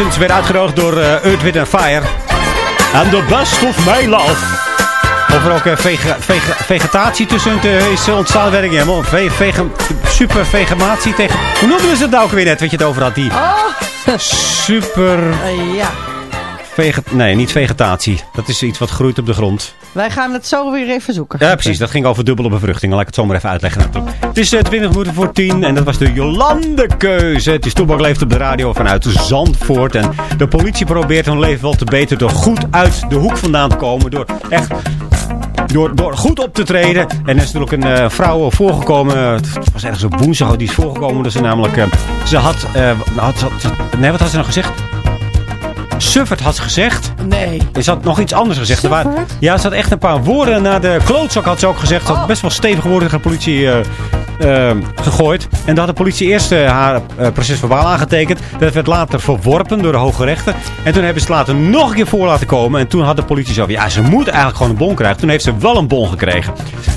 The Emotions werd uitgenodigd door eh Earth, Wind Fire. En the best of my love. Of er ook eh, vege- vege- vegetatie tussen te, is ontstaan, weet ik niet helemaal. Ve, vege, super vegetatie tegen... Hoe noemden ze het nou ook weer net, wat je het over had? Die super... Eh, ja, Nee, niet vegetatie. Dat is iets wat groeit op de grond. wij gaan het zo weer even zoeken. Ja, precies. Dat ging over dubbele bevruchting. Laat ik het zo maar even uitleggen. Het is eh, 20 minuten voor 10 en dat was de Jolande-keuze. Het is Toebak leeft op de radio vanuit Zandvoort. En de politie probeert hun leven wel te beter door goed uit de hoek vandaan te komen. Door echt... Door, door goed op te treden. En er is natuurlijk een eh, vrouw voorgekomen. Het was ergens op woensdag. Die is voorgekomen. Dat ze namelijk... eh, ze had, eh, had, had- Nee, wat had ze nou gezegd? Suffert had ze gezegd. Nee. Ze had nog iets anders gezegd. Er waren, ja, ze had echt een paar woorden naar de klootzak had ze ook gezegd. Ze had best wel stevige woorden tegen de politie eh, gegooid. En dan had de politie eerst eh, haar eh, proces verbaal aangetekend. Dat werd later verworpen door de hoge rechter. En toen hebben ze het later nog een keer voor laten komen. En toen had de politie zo van, ja, ze moet eigenlijk gewoon een bon krijgen. Toen heeft ze wel een bon gekregen.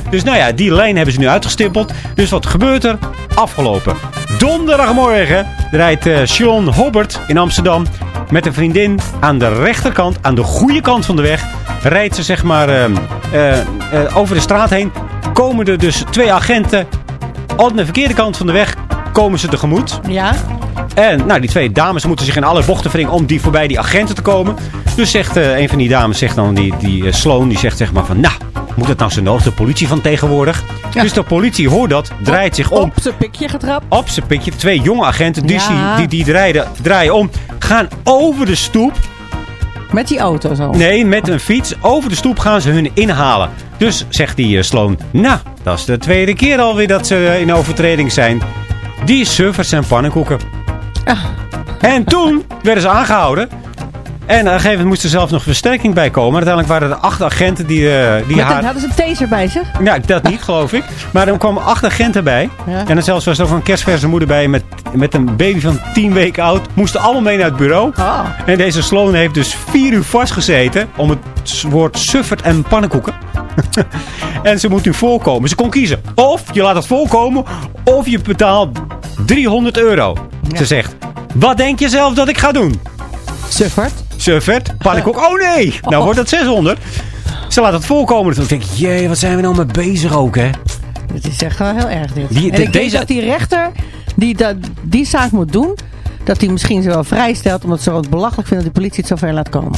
Dus nou ja, die lijn hebben ze nu uitgestippeld. Dus wat gebeurt er? Afgelopen. Donderdagmorgen rijdt Sean Hobbert in Amsterdam met een vriendin aan de rechterkant, aan de goede kant van de weg, rijdt ze zeg maar eh, eh, eh, over de straat heen. Komen er dus twee agenten aan de verkeerde kant van de weg komen ze tegemoet. Ja? En nou, die twee dames moeten zich in alle bochten wringen om die voorbij die agenten te komen. Dus zegt eh, een van die dames, zegt dan die, die eh, Sloan, die zegt zeg maar van, nou, moet het nou zo nodig? De politie van tegenwoordig. Dus de politie hoort dat, draait zich om. Op zijn pikje getrapt. Op zijn pikje. Twee jonge agenten, die, Ja. die, die draaien, draaien om. Gaan over de stoep. Met die auto zo. Nee, met een fiets. Over de stoep gaan ze hun inhalen. Dus zegt die eh, Sloan. Nou, dat is de tweede keer alweer dat ze in overtreding zijn. Die suffers en pannenkoeken. En toen werden ze aangehouden. En op een gegeven moment moest er zelf nog versterking bij komen. Uiteindelijk waren er acht agenten die, eh, die Met haar... hadden ze een taser bij zich? Ja, dat niet, geloof ik. Maar er kwamen acht agenten bij. Ja. En dan zelfs was er ook een kerstverse moeder bij met, met een baby van tien weken oud. Moesten allemaal mee naar het bureau. Oh. En deze Sloan heeft dus vier uur vastgezeten om het woord suffert en pannenkoeken. en ze moet nu voorkomen. Ze kon kiezen. Of je laat het voorkomen, of je betaalt 300 euro. Ze zegt, wat denk je zelf dat ik ga doen? Suffert. Suffert, pannenkoek. Oh nee, nou wordt het 600. Ze laat het voorkomen. Toen denk ik, jee, wat zijn we nou mee bezig ook, hè? Het is echt wel heel erg dit. Die- en ik denk deze- dat die rechter die dat, die zaak moet doen, dat hij misschien ze wel vrijstelt, omdat ze het belachelijk vinden dat de politie het zover laat komen.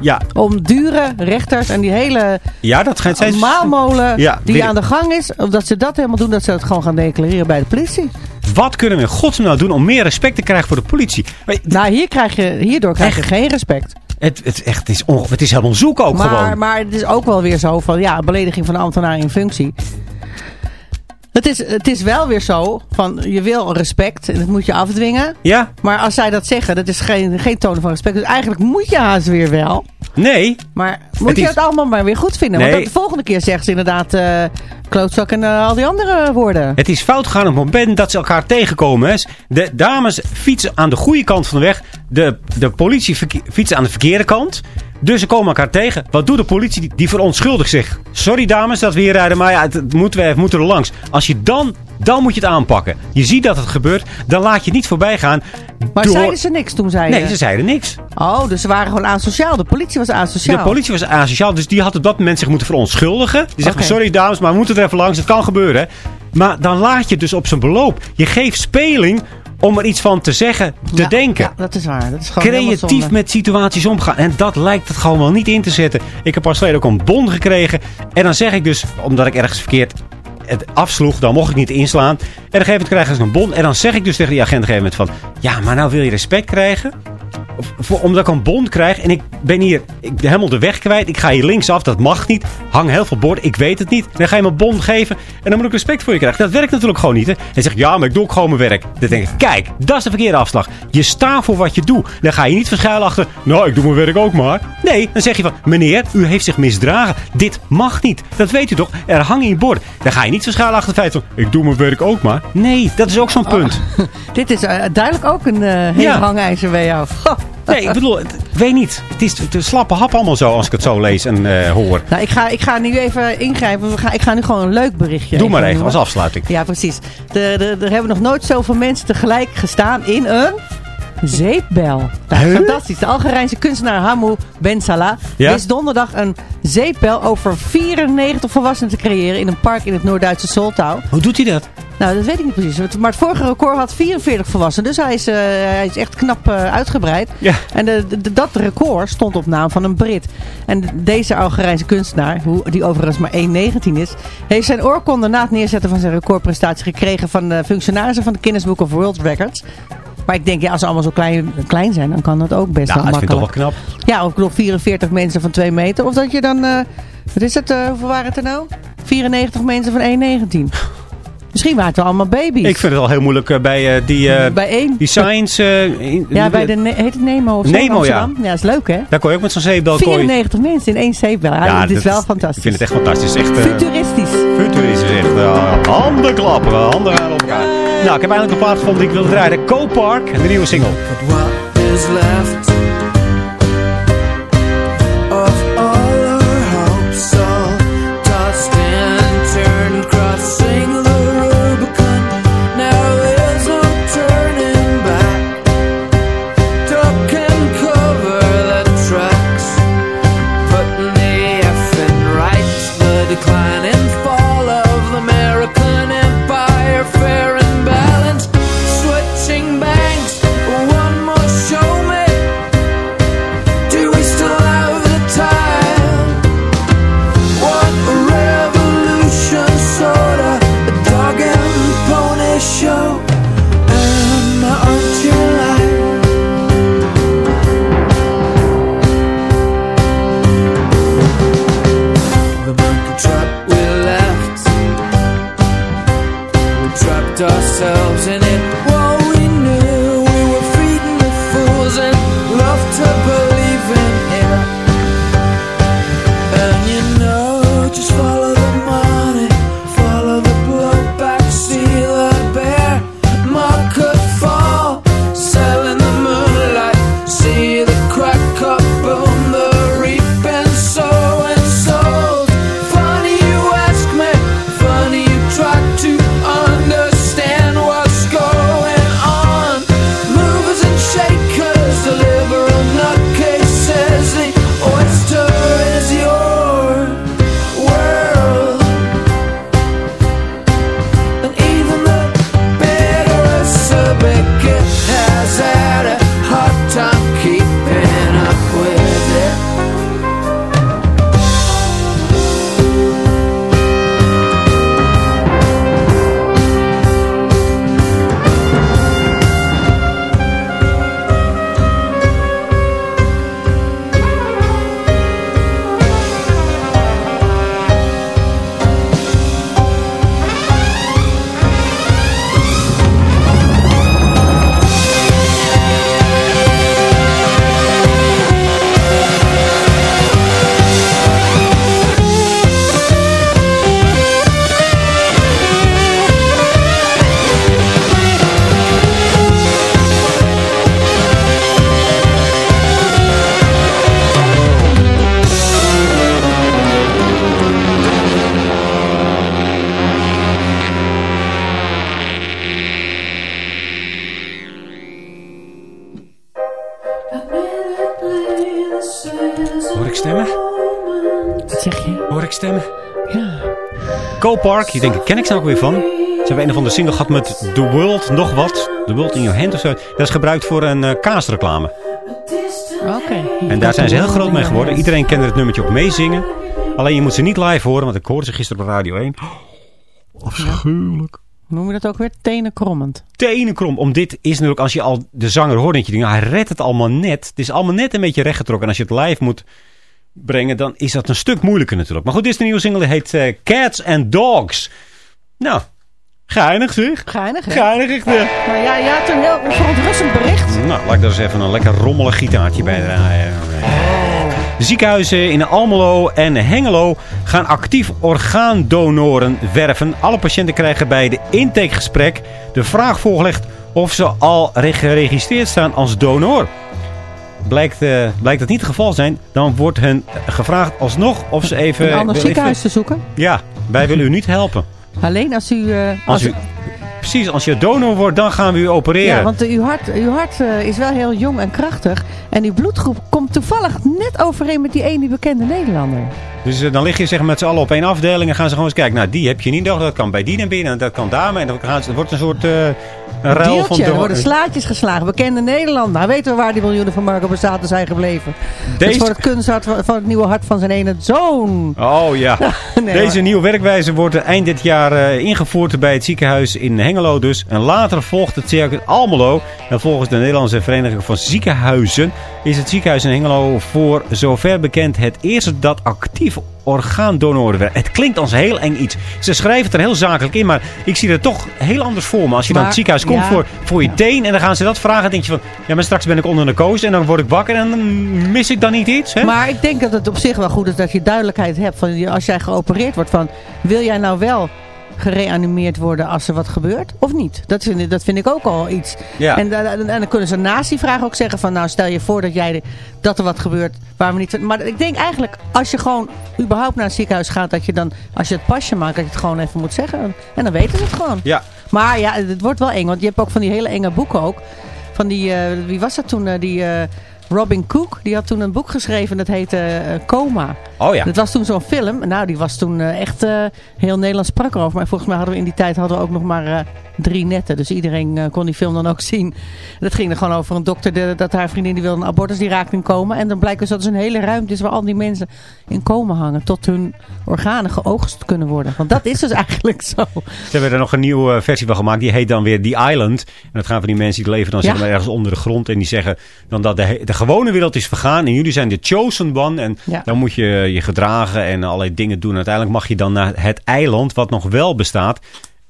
Ja, Om dure rechters en die hele ja dat gaat maalmolen Ja, die aan de gang is, omdat ze dat helemaal doen, dat ze het gewoon gaan declareren bij de politie. Wat kunnen we in godsnaam nou doen om meer respect te krijgen voor de politie? Maar Nou, hier krijg je, hierdoor krijg je geen respect. Het, het, echt, het, is onge- het is helemaal zoek ook maar, gewoon. maar het is ook wel weer zo van, ja, belediging van een ambtenaar in functie. Het is, het is wel weer zo van, je wil respect en dat moet je afdwingen. Ja, Maar als zij dat zeggen, dat is geen, geen toon van respect. Dus eigenlijk moet je haast weer wel. nee. Maar moet Het je is- het allemaal maar weer goed vinden. Nee. Want de volgende keer zeggen ze inderdaad eh klootzak en eh, al die andere woorden. Het is fout gegaan op het moment dat ze elkaar tegenkomen. Hè. De dames fietsen aan de goede kant van de weg. De, de politie fietst aan de verkeerde kant. Dus ze komen elkaar tegen. Wat doet de politie? Die, die verontschuldigt zich. Sorry dames dat we hier rijden, maar ja, het, het moeten we het moet er langs. Als je dan, dan moet je het aanpakken. Je ziet dat het gebeurt, dan laat je het niet voorbij gaan. Maar door- zeiden ze niks toen zeiden? Nee, ze zeiden niks. Oh, dus ze waren gewoon asociaal. De politie was asociaal. De politie was asociaal, dus die had op dat moment zich moeten verontschuldigen. Die zegt, sorry dames, maar we moeten er even langs. Het kan gebeuren. Maar dan laat je het dus op zijn beloop. Je geeft speling om er iets van te zeggen, te Ja, denken. Ja, dat is waar. Dat is Creatief met situaties omgaan. En dat lijkt het gewoon wel niet in te zetten. Ik heb pas geleden ook een bon gekregen. En dan zeg ik dus, omdat ik ergens verkeerd het afsloeg, dan mocht ik niet inslaan. En op een gegeven moment krijgen ze een bon. En dan zeg ik dus tegen die agent op een gegeven moment van... Ja, maar nou wil je respect krijgen? Voor, omdat ik een bon krijg en ik ben hier ik ben helemaal de weg kwijt. Ik ga hier linksaf, dat mag niet. Hang heel veel borden, ik weet het niet. Dan ga je me een bon geven en dan moet ik respect voor je krijgen. Dat werkt natuurlijk gewoon niet. Hè? Hij zegt, ja, maar ik doe ook gewoon mijn werk. Dan denk ik, kijk, dat is de verkeerde afslag. Je staat voor wat je doet. Dan ga je niet verschuilen achter, nou, ik doe mijn werk ook maar. Nee, dan zeg je van, meneer, u heeft zich misdragen. Dit mag niet. Dat weet u toch? Er hangen in borden. Dan ga je niet verschuilen achter het feit van, ik doe mijn werk ook maar. Nee, dat is ook zo'n punt. Dit is eh, duidelijk ook een eh hele Ja. hangijzer bij jou. Nee, ik bedoel, ik weet niet. Het is de slappe hap allemaal zo als ik het zo lees en eh, hoor. Nou, ik ga, ik ga nu even ingrijpen. We gaan, ik ga nu gewoon een leuk berichtje Doe maar even als afsluiting. Ja, precies. Er hebben nog nooit zoveel mensen tegelijk gestaan in een zeepbel. Nou, Huh? Fantastisch. De Algerijnse kunstenaar Hamou Ben Salah Ja? wist donderdag een zeepbel over 94 volwassenen te creëren in een park in het Noord-Duitse Soltau. Hoe doet hij dat? Nou, dat weet ik niet precies. Maar het vorige record had 44 volwassenen. Dus hij is, eh, hij is echt knap eh, uitgebreid. Ja. En de, de- dat record stond op naam van een Brit. En deze Algerijnse kunstenaar, hoe- die overigens maar 1,19 is... heeft zijn oorkonde na het neerzetten van zijn recordprestatie gekregen... van de functionarissen van de Guinness Book of World Records. Maar ik denk, ja, als ze allemaal zo klein, klein zijn, dan kan dat ook best Nou, wel dat vind ik toch makkelijk. wel knap. Ja, of ik bedoel 44 mensen van 2 meter. Of dat je dan, eh, wat is het, eh, hoeveel waren het er nou? 94 mensen van 1,19. Misschien waren het allemaal baby's. Ik vind het al heel moeilijk bij die, bij één. die science... Ja, bij de, heet het Nemo of zo? Nemo, ja. Ja, is leuk hè? Daar kon je ook met zo'n je- 94 mensen in één zeepbel. Ja, Ja, dat is wel is- fantastisch. Ik vind het echt fantastisch. Echt, eh, Futuristisch. Futuristisch, echt. handen klappen, handen gaan op elkaar. Nou, ik heb eindelijk een plaat gevonden die ik wilde draaien. Co-Park, de nieuwe single. Co-Park, je denkt, ken ik ze ook weer van? Ze hebben een of andere single gehad met The World nog wat. The World in Your Hand of zo. Dat is gebruikt voor een eh, kaasreclame. Oké. En daar zijn ze heel groot mee geworden. Iedereen kende het nummertje ook meezingen. Alleen je moet ze niet live horen, want ik hoorde ze gisteren op Radio 1. Afschuwelijk. Hoe noem je dat ook weer? Tenen krommend. Tenenkrom. Om dit is natuurlijk, als je al de zanger hoort, denk je, nou, hij redt het allemaal net. Het is allemaal net een beetje rechtgetrokken. En als je het live moet brengen, dan is dat een stuk moeilijker natuurlijk. Maar goed, dit is de nieuwe single, die heet eh, Cats and Dogs. Nou, geinig zeg. Geinig, hè? Geinig, echt. eh. Maar ja, je had een heel verontrustend bericht. Nou, laat ik daar eens even een lekker rommelig gitaartje bij draaien. De ziekenhuizen in Almelo en Hengelo gaan actief orgaandonoren werven. Alle patiënten krijgen bij de intakegesprek de vraag voorgelegd of ze al re- geregistreerd staan als donor. Blijkt, eh, blijkt dat niet het geval zijn, dan wordt hen gevraagd alsnog of ze even... Een ander ziekenhuis even- te zoeken. Ja, wij willen u niet helpen. Alleen als u... eh, Als als u, precies, als je donor wordt, dan gaan we u opereren. Ja, want eh, uw hart, uw hart is wel heel jong en krachtig. En uw bloedgroep komt toevallig net overeen met die ene bekende Nederlander. Dus dan lig je zeg met z'n allen op één afdeling en gaan ze gewoon eens kijken. Nou, die heb je niet nodig. Dat kan bij die en binnen en dat kan daarmee. En dan gaan ze, het wordt een soort een ruil van... Deeltje, er worden slaatjes geslagen. Bekende Nederlander. Nou weten we waar die miljoenen van marken bezaten zijn gebleven. Dat Deze- voor het kunsthart van, het nieuwe hart van zijn ene zoon. Oh ja. Nee, Deze nieuwe werkwijze wordt eind dit jaar eh, ingevoerd bij het ziekenhuis in Hengelo dus. En later volgt het circuit Almelo. En volgens de Nederlandse Vereniging van Ziekenhuizen is het ziekenhuis in Hengelo voor zover bekend het eerste dat actief orgaandonoren werkt. Het klinkt als heel eng iets. Ze schrijven het er heel zakelijk in, maar ik zie het toch heel anders voor me. Als je dan het ziekenhuis komt ja. voor, voor je teen en dan gaan ze dat vragen, dan denk je van, ja maar straks ben ik onder narcose en dan word ik wakker en dan mis ik dan niet iets. Hè? Maar ik denk dat het op zich wel goed is dat je duidelijkheid hebt. Van, als jij geopereerd wordt van... Wil jij nou wel gereanimeerd worden als er wat gebeurt? Of niet? Dat vind, ik- dat vind ik ook al iets. Ja. En, dan- en, en dan kunnen ze naast die vraag ook zeggen van... Nou, stel je voor dat, jij, dat er wat gebeurt waar we niet... Maar ik denk eigenlijk, als je gewoon überhaupt naar een ziekenhuis gaat... Dat je dan, als je het pasje maakt, dat je het gewoon even moet zeggen. En dan weten ze het gewoon. Ja. Maar ja, het wordt wel eng. Want je hebt ook van die hele enge boeken ook. Van die, eh, wie was dat toen? eh, die eh, Robin Cook. Die had toen een boek geschreven. Dat heette eh, Coma. Oh ja. Dat was toen zo'n film. Nou, die was toen eh, echt eh, heel Nederlands sprak erover. Maar volgens mij hadden we in die tijd hadden we ook nog maar drie netten. Dus iedereen eh, kon die film dan ook zien. En dat ging er gewoon over een dokter. de- dat haar vriendin die wilde een abortus. Die raakte in coma. En dan blijkt dus dat er een hele ruimte is waar al die mensen in coma hangen. Tot hun organen geoogst kunnen worden. Want dat is dus eigenlijk zo. Ze hebben er nog een nieuwe eh, versie van gemaakt. Die heet dan weer The Island. En dat gaan van die mensen die leven dan Ja. zeg maar ergens onder de grond. En die zeggen dan dat de, de gewone wereld is vergaan. En jullie zijn de chosen one. En Ja. dan moet je je gedragen en allerlei dingen doen. Uiteindelijk mag je dan naar het eiland wat nog wel bestaat.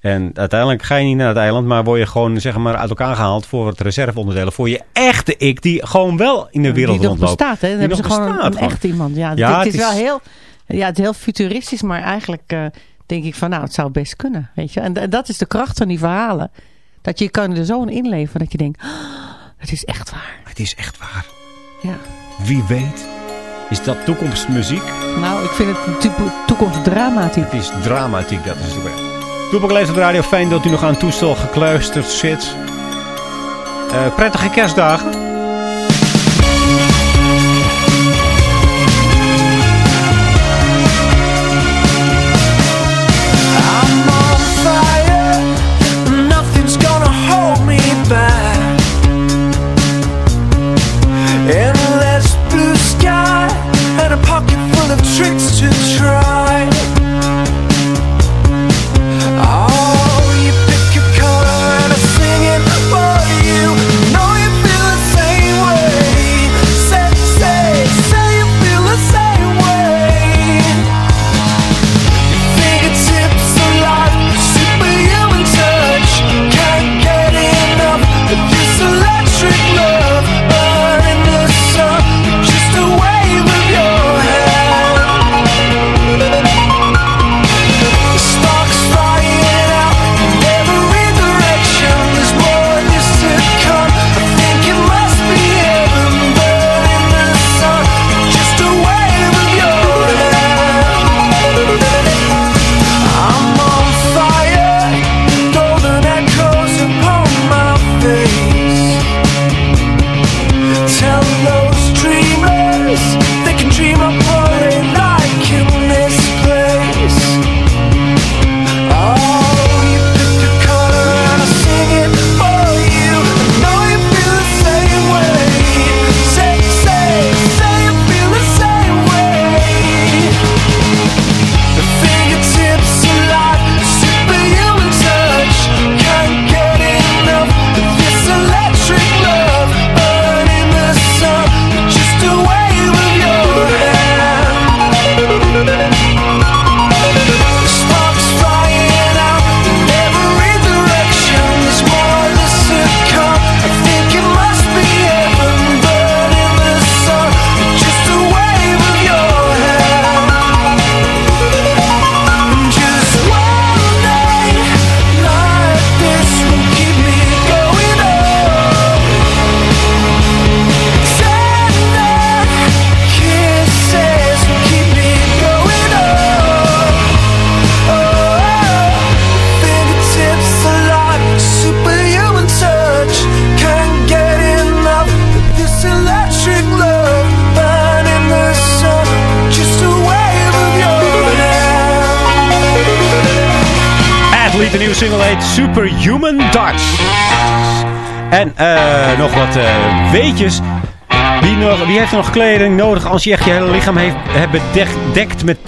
En uiteindelijk ga je niet naar het eiland. Maar word je gewoon zeg maar uit elkaar gehaald voor het reserveonderdelen. Voor je echte ik die gewoon wel in de wereld die rondloopt. bestaat. Hè? Dan Die hebben ze nog gewoon een, echt iemand. Ja, Ja, het, het is wel heel, ja, het is heel futuristisch. Maar eigenlijk eh, denk ik van nou, het zou best kunnen. Weet je? En, en dat is de kracht van die verhalen. Dat je kan er zo in inleven dat je denkt, "Oh, het is echt waar. Het is echt waar. Ja. Wie weet. Is dat toekomstmuziek? Nou, ik vind het een type toekomstdramatie. Het is dramatiek, dat is het. Toepak de radio. Fijn dat u nog aan toestel gekluisterd zit. Eh, prettige kerstdagen. Weetjes. Wie, wie heeft nog kleding nodig als je echt je hele lichaam heeft, hebt bedekt met